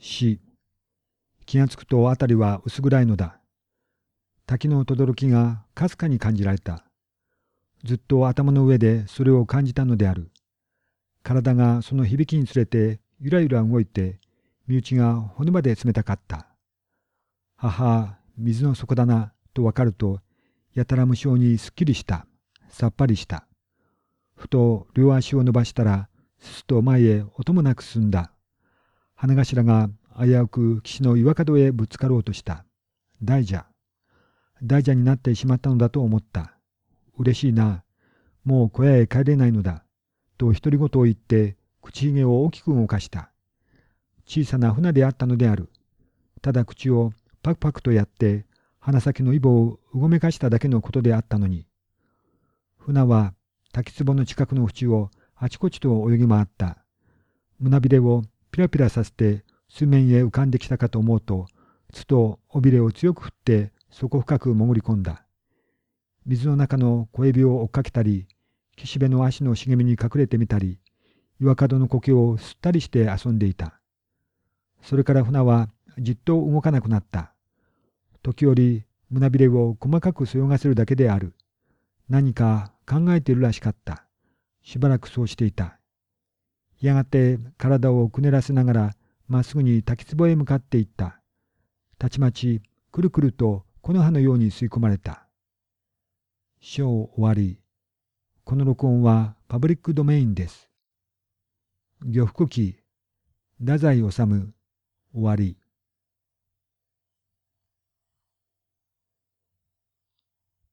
死。気がつくと辺りは薄暗いのだ。滝の轟がかすかに感じられた。ずっと頭の上でそれを感じたのである。体がその響きにつれてゆらゆら動いて、身内が骨まで冷たかった。母、水の底だな、とわかると、やたら無性にすっきりした。さっぱりした。ふと両足を伸ばしたら、すすと前へ音もなく進んだ。花頭が危うく岸の岩角へぶつかろうとした。大蛇。大蛇になってしまったのだと思った。嬉しいな。もう小屋へ帰れないのだ。と独り言を言って、口ひげを大きく動かした。小さな船であったのである。ただ口をパクパクとやって鼻先のイボをうごめかしただけのことであったのに。船は滝壺の近くの縁をあちこちと泳ぎ回った。胸びれをピラピラさせて水面へ浮かんできたかと思うと、つと尾びれを強く振って底深く潜り込んだ。水の中の小エビを追っかけたり、岸辺の足の茂みに隠れてみたり、岩角の苔をすったりして遊んでいた。それから船はじっと動かなくなった。時折胸びれを細かくそよがせるだけである。何か考えているらしかった。しばらくそうしていた。やがて体をくねらせながらまっすぐに滝壺へ向かっていった。たちまちくるくると木の葉のように吸い込まれた。章終わり。この録音はパブリックドメインです。漁服記、太宰治終わり。